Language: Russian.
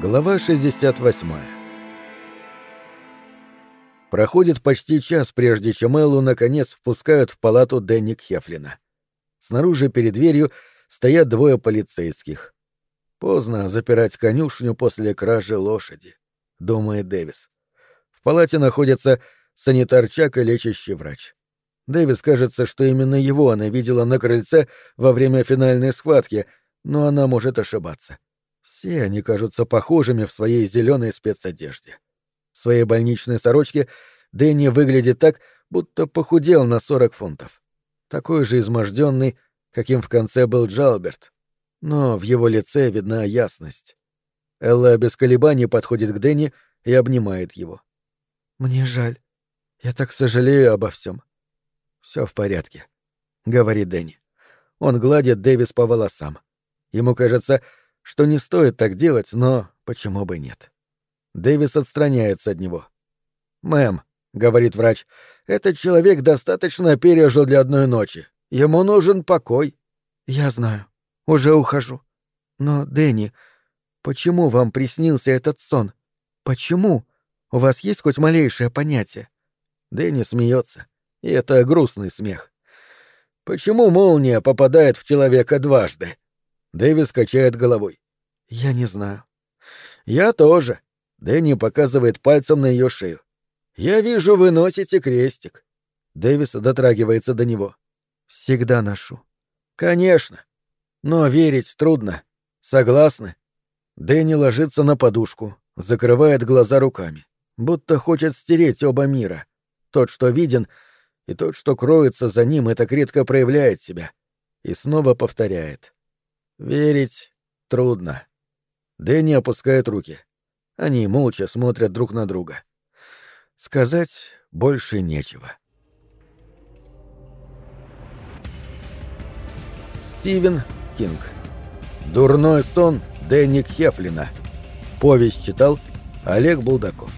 Глава 68 Проходит почти час, прежде чем Эллу наконец впускают в палату Дэнни Хефлина. Снаружи перед дверью стоят двое полицейских. Поздно запирать конюшню после кражи лошади, думает Дэвис. В палате находятся санитар Чак и лечащий врач. Дэвис кажется, что именно его она видела на крыльце во время финальной схватки, но она может ошибаться. Все они кажутся похожими в своей зеленой спецодежде. В своей больничной сорочке Дэнни выглядит так, будто похудел на 40 фунтов. Такой же изможденный, каким в конце был Джалберт. Но в его лице видна ясность. Элла без колебаний подходит к Дэнни и обнимает его. «Мне жаль. Я так сожалею обо всем. Все в порядке», — говорит Дэнни. Он гладит Дэвис по волосам. Ему кажется, что не стоит так делать, но почему бы нет? Дэвис отстраняется от него. «Мэм», — говорит врач, — «этот человек достаточно пережил для одной ночи. Ему нужен покой». «Я знаю. Уже ухожу. Но, Дэнни, почему вам приснился этот сон? Почему? У вас есть хоть малейшее понятие?» Дэнни смеется, и это грустный смех. «Почему молния попадает в человека дважды?» Дэвис качает головой. «Я не знаю». «Я тоже». Дэнни показывает пальцем на ее шею. «Я вижу, вы носите крестик». Дэвис дотрагивается до него. «Всегда ношу». «Конечно. Но верить трудно. Согласны?» Дэнни ложится на подушку, закрывает глаза руками, будто хочет стереть оба мира. Тот, что виден, и тот, что кроется за ним, это редко проявляет себя. И снова повторяет. Верить трудно. Дэнни опускает руки. Они молча смотрят друг на друга. Сказать больше нечего. Стивен Кинг. Дурной сон Дэнни Хефлина. Повесть читал Олег Булдаков.